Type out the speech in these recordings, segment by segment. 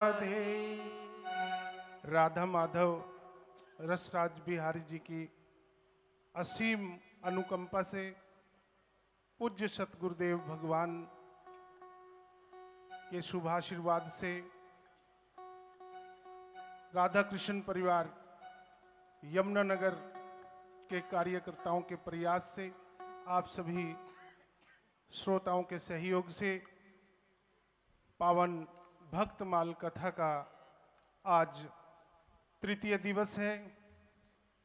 राधे। राधा माधव, रसराज बिहारी जी की असीम अनुकंपा से पूज्य सतगुरुदेव भगवान के शुभाशीर्वाद से राधा कृष्ण परिवार यमुनानगर के कार्यकर्ताओं के प्रयास से, आप सभी श्रोताओं के सहयोग से पावन भक्तमाल कथा का आज तृतीय दिवस है।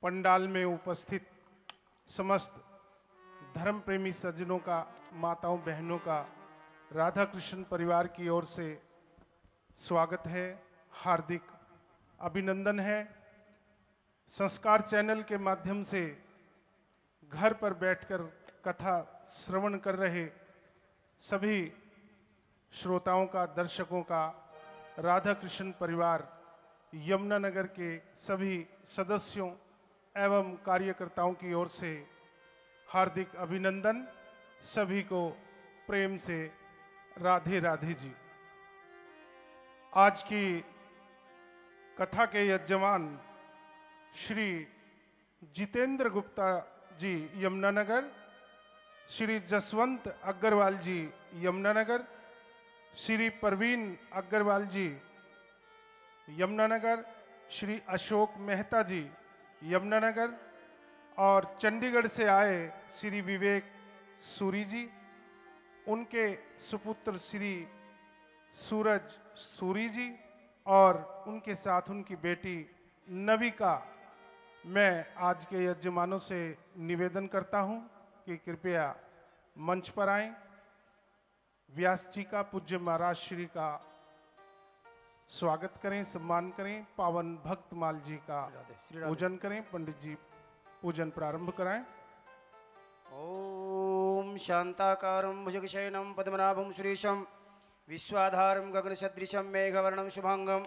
पंडाल में उपस्थित समस्त धर्म प्रेमी सज्जनों का, माताओं, बहनों का राधा कृष्ण परिवार की ओर से स्वागत है। हार्दिक अभिनंदन है। संस्कार चैनल के माध्यम से घर पर बैठकर कथा श्रवण कर रहे सभी श्रोताओं का, दर्शकों का राधा कृष्ण परिवार, यमुनानगर के सभी सदस्यों एवं कार्यकर्ताओं की ओर से हार्दिक अभिनंदन। सभी को प्रेम से राधे राधे जी। आज की कथा के यजमान श्री जितेंद्र गुप्ता जी यमुनानगर, श्री जसवंत अग्रवाल जी यमुनानगर श्री परवीन अग्रवाल जी, यमुनानगर श्री अशोक मेहता जी, यमुनानगर और चंडीगढ़ से आए श्री विवेक सूरी जी, उनके सुपुत्र श्री सूरज सूरी जी और उनके साथ उनकी बेटी नविका। मैं आज के यजमानों से निवेदन करता हूँ कि कृपया मंच पर आएँ। व्यास जी का पूज्य महाराज श्री का स्वागत करें सम्मान करें पावन भक्त माल जी का पूजन करें पंडित जी पूजन प्रारंभ कराएँ। ॐ शान्ताकारं भुजगशयनं पद्मनाभं सुरेशं विश्वाधारं गगनसदृशं मेघवर्णं शुभाङ्गं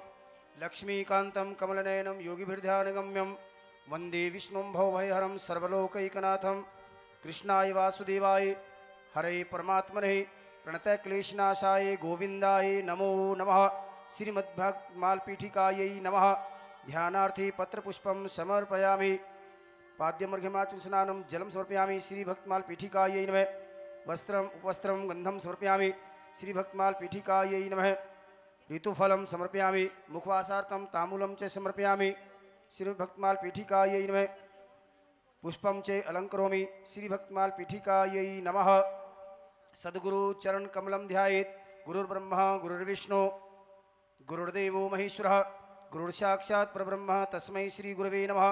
लक्ष्मीकान्तं कमलनयनं योगिभिर्ध्यानगम्यं वंदे विष्णुं भवभयहरं सर्वलोकैकनाथं कृष्णाय वासुदेवाय हरे परमात्मने प्रणतक्लेशनाशाय गोविन्दाय नमो नमः। श्रीमद्भक्तमालपीठिकायै नमः। ध्यानार्थे पत्रपुष्पं समर्पयामि। पाद्यमर्घ्यमाचुं स्नानं जलं समर्पयामि। श्रीभक्तमालपीठिकायै नमः। वस्त्रम् उपवस्त्रं, गन्धं समर्पयामि। श्रीभक्तमालपीठिकायै नमः। ऋतुफलं समर्पयामि। मुखवासार्थं ताम्बूलं च समर्पयामि। श्रीभक्तमालपीठिकायै नमः। पुष्पं च अलङ्करोमि। श्रीभक्तमालपीठिकायै नमः। सद्गुरु चरण कमलं ध्यायेत्। गुरुर्ब्रह्मा गुरुर्विष्णु गुरुर्देवो महेश्वरः। गुरुर्साक्षात् परब्रह्म, तस्मै श्रीगुरवे नमः।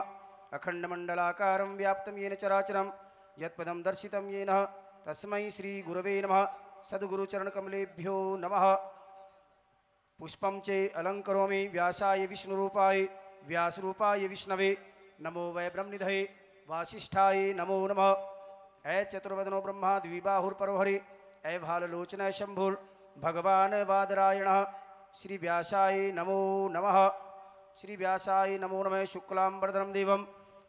अखण्डमण्डलाकारं व्याप्तं येन चराचरं, यत्पदं दर्शितं येन तस्मै श्रीगुरवे नमः। सद्गुरुचरणकमलेभ्यो नमः। पुष्पं च अलङ्करोमि व्यासाय विष्णुरूपाय, व्यासरूपाय विष्णवे। नमो वै ब्रह्मनिधये। वासिष्ठाय नमो नमः। ऐ चतुर्वदनो ब्रह्मा द्विबाहुर्परोहरि ऐ भाललोचन शम्भुर् भगवान् वादरायणः। श्रीव्यासाय नमो नमः। श्रीव्यासाय नमो नमः। शुक्लाम्बरधरं देवं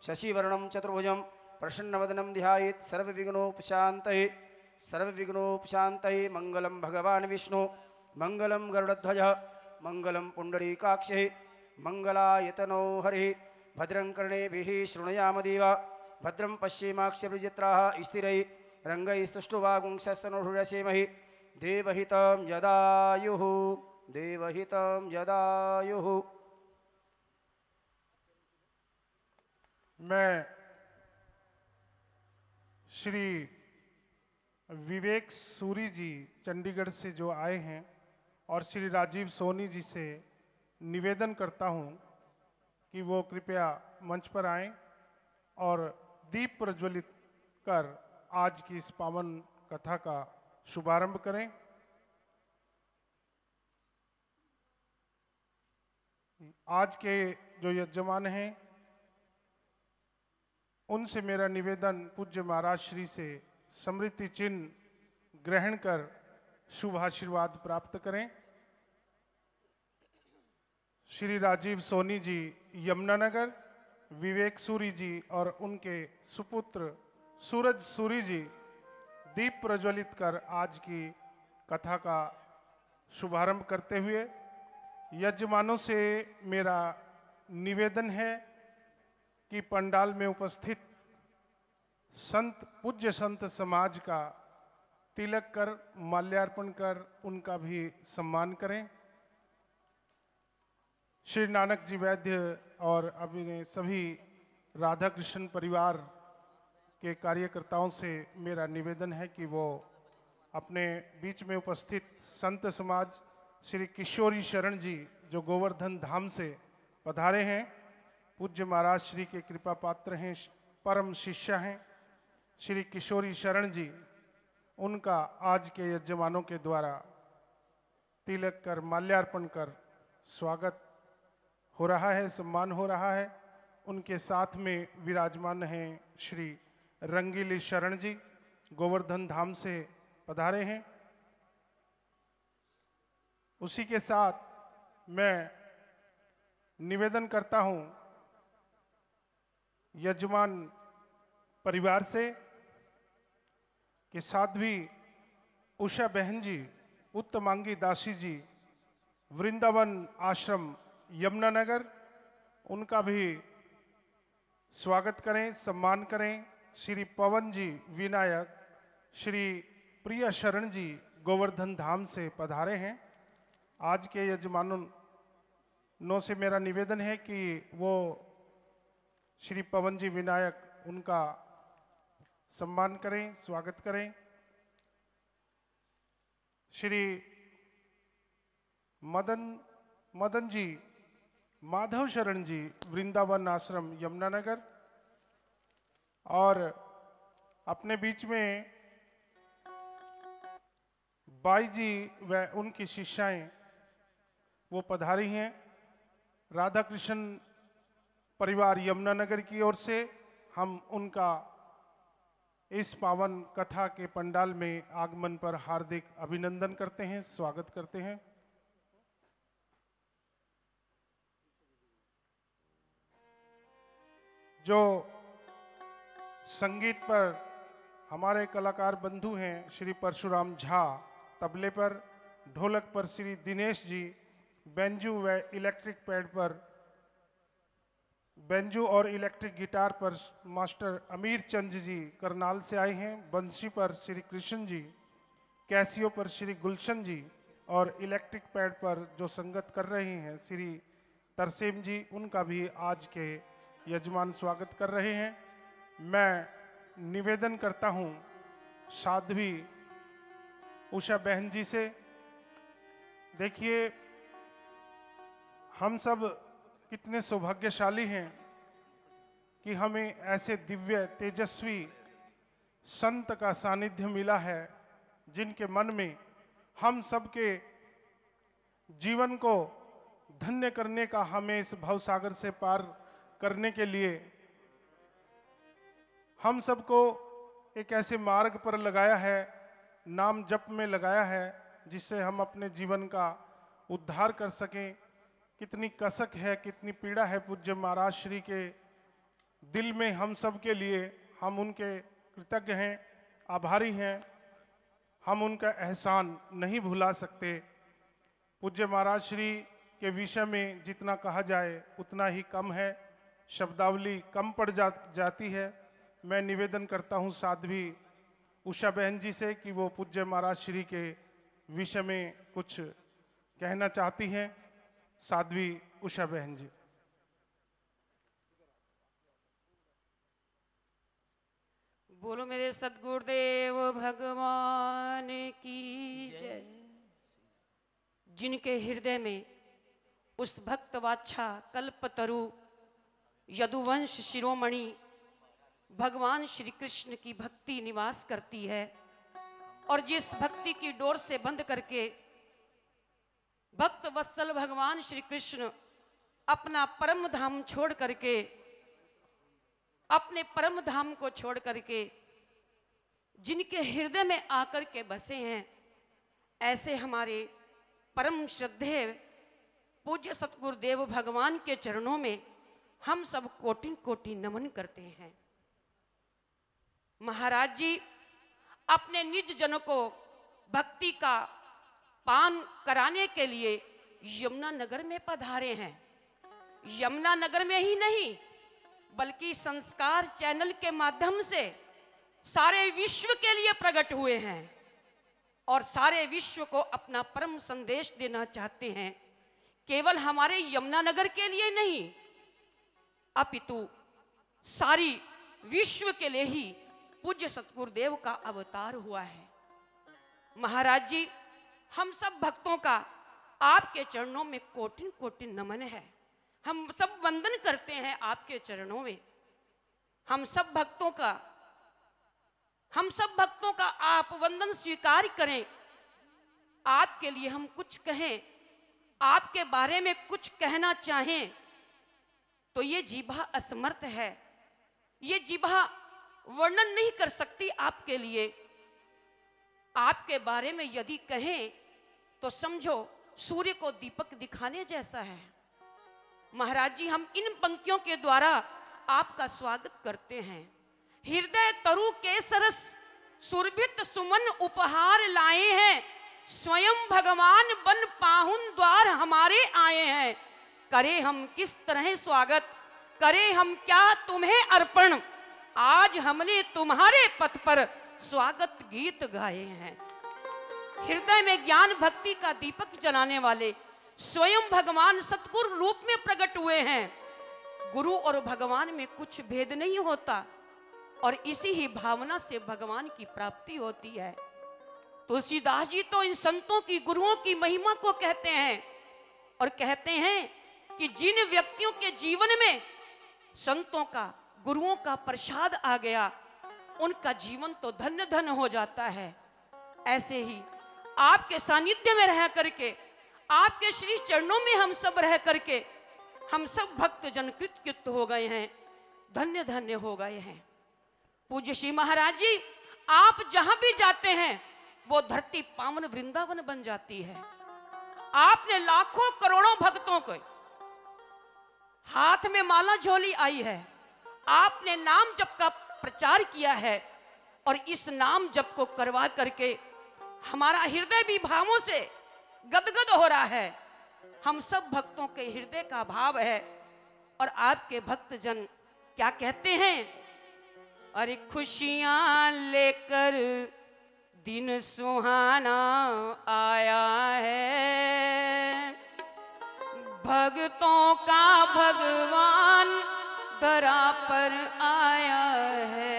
शशिवर्णं चतुर्भुजं प्रसन्नवदनं ध्यायेत्। सर्वविघ्नोपशान्तये सर्वविघ्नोपशान्तये मङ्गलं भगवान् विष्णु। मङ्गलं गरुडध्वजः, मङ्गलं पुण्डरीकाक्षः, मङ्गलायतनो हरिः। भद्रं कर्णेभिः शृणुयामदेव भद्रं पश्येमाक्षभिजत्राः स्थिरै रङ्गैस्तुष्टुवागुंसस्तनुहृषेमहि देवहितं यदायुः देवहितं यदायुः मैं श्री विवेक सूरी जी चंडीगढ़ से जो आए हैं और श्री राजीव सोनी जी से निवेदन करता हूँ कि वो कृपया मंच पर आएँ और दीप प्रज्वलित कर आज की इस पावन कथा का शुभारंभ करें। आज के जो यजमान हैं, उनसे मेरा निवेदन पूज्य महाराज श्री से समृद्धि चिन्ह ग्रहण कर शुभ आशीर्वाद प्राप्त करें। श्री राजीव सोनी जी, यमुनानगर, विवेक सूरी जी और उनके सुपुत्र सूरज सूरी जी दीप प्रज्वलित कर आज की कथा का शुभारंभ करते हुए यजमानों से मेरा निवेदन है कि पंडाल में उपस्थित संत, पूज्य संत समाज का तिलक कर, माल्यार्पण कर, उनका भी सम्मान करें। श्री नानक जी वैद्य और अभी सभी राधा कृष्ण परिवार के कार्यकर्ताओं से मेरा निवेदन है कि वो अपने बीच में उपस्थित संत समाज श्री किशोरी शरण जी, जो गोवर्धन धाम से पधारे हैं, पूज्य महाराज श्री के कृपा पात्र हैं, परम शिष्य हैं, श्री किशोरी शरण जी, उनका आज के यजमानों के द्वारा तिलक कर माल्यार्पण कर स्वागत हो रहा है, सम्मान हो रहा है। उनके साथ में विराजमान हैं श्री रंगीली शरण जी गोवर्धन धाम से पधारे हैं। उसी के साथ मैं निवेदन करता हूँ यजमान परिवार से कि साध्वी उषा बहन जी, उत्तमांगी दासी जी, वृंदावन आश्रम यमुनानगर, उनका भी स्वागत करें, सम्मान करें। श्री पवन जी विनायक, श्री प्रिय शरण जी गोवर्धन धाम से पधारे हैं। आज के यजमानों से मेरा निवेदन है कि वो श्री पवन जी विनायक उनका सम्मान करें, स्वागत करें। श्री मदन मदन जी, माधव शरण जी, वृंदावन आश्रम, यमुनानगर और अपने बीच में बाई जी व उनकी शिष्याएँ वो पधारी हैं। राधा कृष्ण परिवार यमुनानगर की ओर से हम उनका इस पावन कथा के पंडाल में आगमन पर हार्दिक अभिनंदन करते हैं, स्वागत करते हैं। जो संगीत पर हमारे कलाकार बंधु हैं श्री परशुराम झा, तबले पर ढोलक पर श्री दिनेश जी, बेंजू व इलेक्ट्रिक पैड पर, बेंजू और इलेक्ट्रिक गिटार पर मास्टर अमीर चंद जी करनाल से आए हैं बंशी पर श्री कृष्ण जी, कैसियो पर श्री गुलशन जी और इलेक्ट्रिक पैड पर जो संगत कर रहे हैं, श्री तरसेम जी, उनका भी आज के यजमान स्वागत कर रहे हैं। मैं निवेदन करता हूँ साध्वी उषा बहन जी से, देखिए, हम सब कितने सौभाग्यशाली हैं कि हमें ऐसे दिव्य, तेजस्वी संत का सानिध्य मिला है, जिनके मन में हम सबके जीवन को धन्य करने का हमें इस भवसागर से पार करने के लिए हम सबको एक ऐसे मार्ग पर लगाया है नाम जप में लगाया है जिससे हम अपने जीवन का उद्धार कर सकें। कितनी कसक है कितनी पीड़ा है पूज्य महाराज श्री के दिल में हम सब के लिए। हम उनके कृतज्ञ हैं आभारी हैं। हम उनका एहसान नहीं भुला सकते। पूज्य महाराज श्री के विषय में जितना कहा जाए उतना ही कम है। शब्दावली कम पड़ जा, जाती है। मैं निवेदन करता हूँ साध्वी, उषा बहन जी से कि वो पूज्य महाराज श्री के विषय में कुछ कहना चाहती हैं। साध्वी, उषा बहन जी। बोलो मेरे सदगुरुदेव, भगवान की जय। जिनके हृदय में उस भक्त वाच्छा कल्पतरु, यदुवंश शिरोमणि भगवान श्री कृष्ण की भक्ति निवास करती है और जिस भक्ति की डोर से बंद करके भक्त वत्सल भगवान श्री कृष्ण अपना परम धाम छोड़ करके, अपने परम धाम को छोड़ करके, जिनके हृदय में आकर के बसे हैं, ऐसे हमारे परम श्रद्धेय पूज्य सतगुरुदेव भगवान के चरणों में हम सब कोटि कोटि नमन करते हैं। महाराज जी, अपने निज जनों को भक्ति का पान कराने के लिए यमुना नगर में पधारे हैं। यमुना नगर में ही नहीं, बल्कि संस्कार चैनल के माध्यम से सारे विश्व के लिए प्रकट हुए हैं और सारे विश्व को अपना परम संदेश देना चाहते हैं। केवल हमारे यमुनानगर के लिए नहीं, अपितु सारी विश्व के लिए ही पूज्य सतगुरुदेव का अवतार हुआ है। महाराज जी, हम सब भक्तों का आपके चरणों में कोटिन कोटिन नमन है। हम सब वंदन करते हैं आपके चरणों में। हम सब भक्तों का, हम सब भक्तों का आप वंदन स्वीकार करें। आपके लिए हम कुछ कहें, आपके बारे में कुछ कहना चाहें तो ये जीभा असमर्थ है। ये जीभा वर्णन नहीं कर सकती आपके लिए। आपके बारे में यदि कहें तो समझो सूर्य को दीपक दिखाने जैसा है। महाराज जी, हम इन पंक्तियों के द्वारा आपका स्वागत करते हैं। हृदय तरु के सरस सुरभित सुमन उपहार लाए हैं। स्वयं भगवान बन पाहुन द्वार हमारे आए हैं। करे हम किस तरह स्वागत, करे हम क्या तुम्हें अर्पण। आज हमने तुम्हारे पथ पर स्वागत गीत गाए हैं। हृदय में ज्ञान भक्ति का दीपक जलाने वाले स्वयं भगवान सतगुरु रूप में प्रकट हुए हैं। गुरु और भगवान में कुछ भेद नहीं होता और इसी ही भावना से भगवान की प्राप्ति होती है। तुलसीदास जी तो इन संतों की, गुरुओं की महिमा को कहते हैं और कहते हैं कि जिन व्यक्तियों के जीवन में संतों का गुरुओं का प्रसाद आ गया, उनका जीवन तो धन्य धन्य हो जाता है। ऐसे ही आपके सानिध्य में रह करके, आपके श्री चरणों में हम सब रह करके, हम सब भक्त जन कृतकृत हो गए हैं धन्य धन्य हो गए हैं। पूज्य श्री महाराज जी, आप जहाँ भी जाते हैं, वो धरती पावन वृंदावन बन जाती है। आपने लाखों करोड़ों भक्तों को हाथ में माला झोली आई है। आपने नाम जप का प्रचार किया है और इस नाम जप को करवा करके हमारा हृदय भी भावों से गदगद हो रहा है। हम सब भक्तों के हृदय का भाव है और आपके भक्त जन क्या कहते हैं? अरे खुशियाँ लेकर दिन सुहाना आया है। भक्तों का भगवान धरा पर आया है।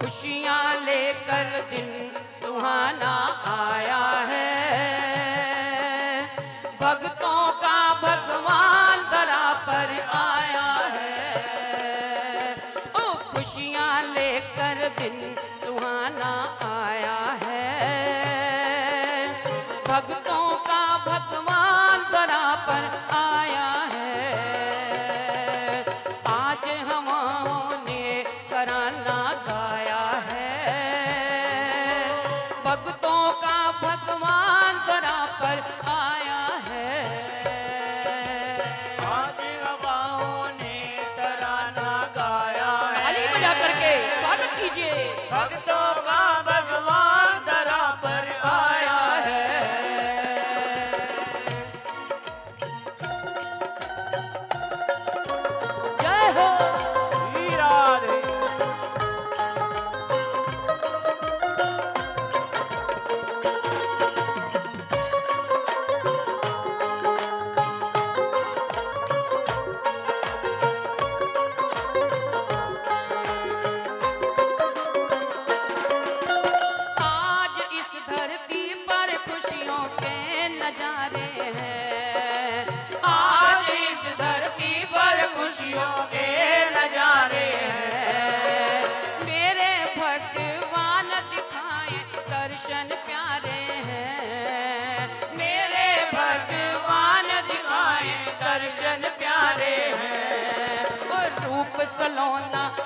खुशियाँ लेकर दिन सुहाना आया है। भक्तों का भगवान तरा पर रूप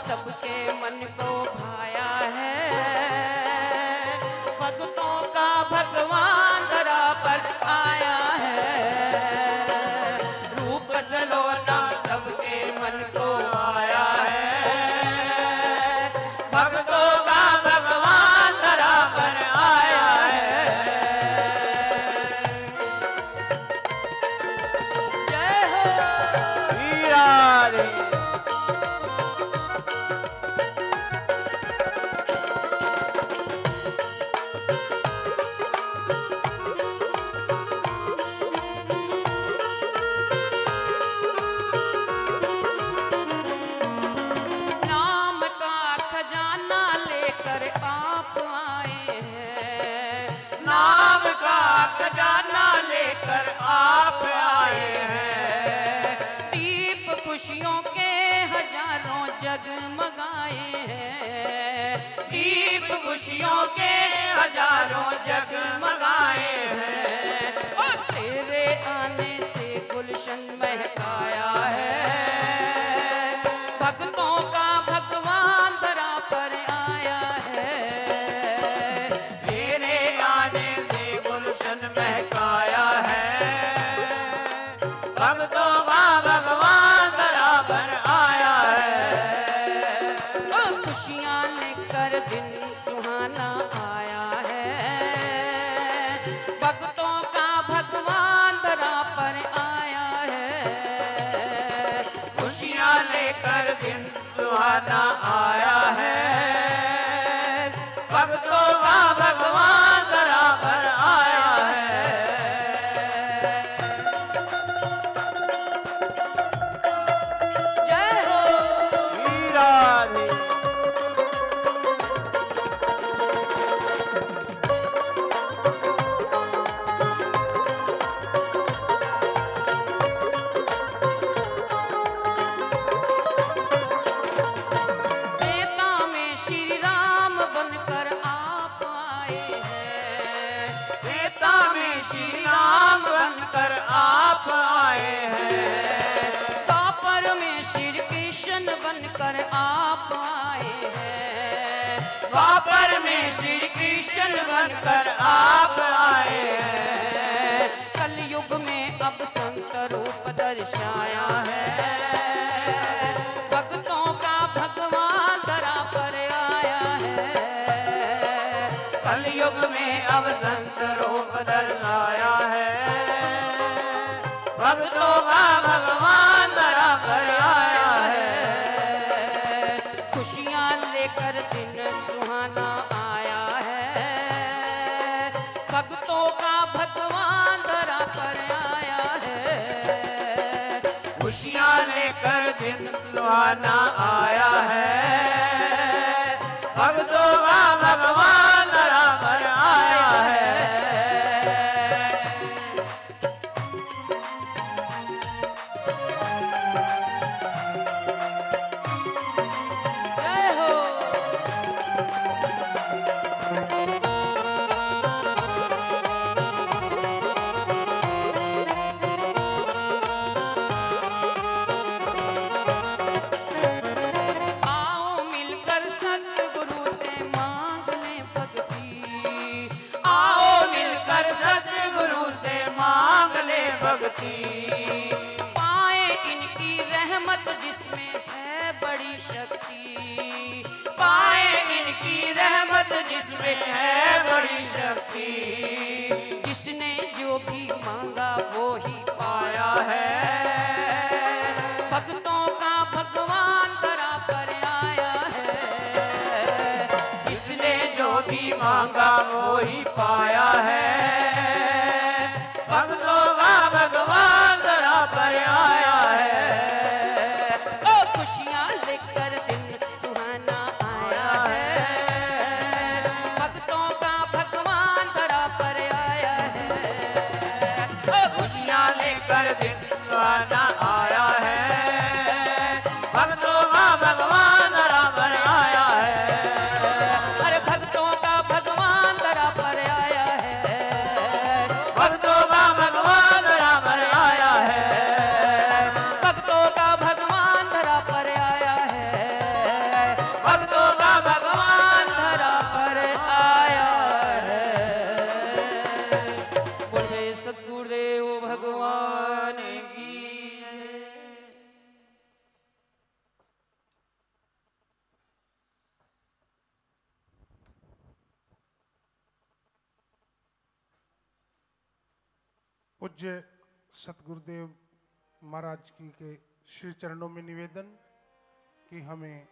दीप खुशियों के हज़ारों जग जगमगाए हैं। श्री कृष्ण बनकर आप आए कलयुग में अब संत रूप दर्शाया है। भक्तों का भगवान धरा पर आया है। कलयुग में अब संत कर दिन पूज्य सतगुरुदेव महाराज की के श्री चरणों में निवेदन कि हमें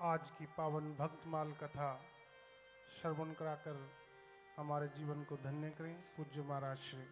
आज की पावन भक्तमाल कथा श्रवण कराकर हमारे जीवन को धन्य करें। पूज्य महाराज श्री।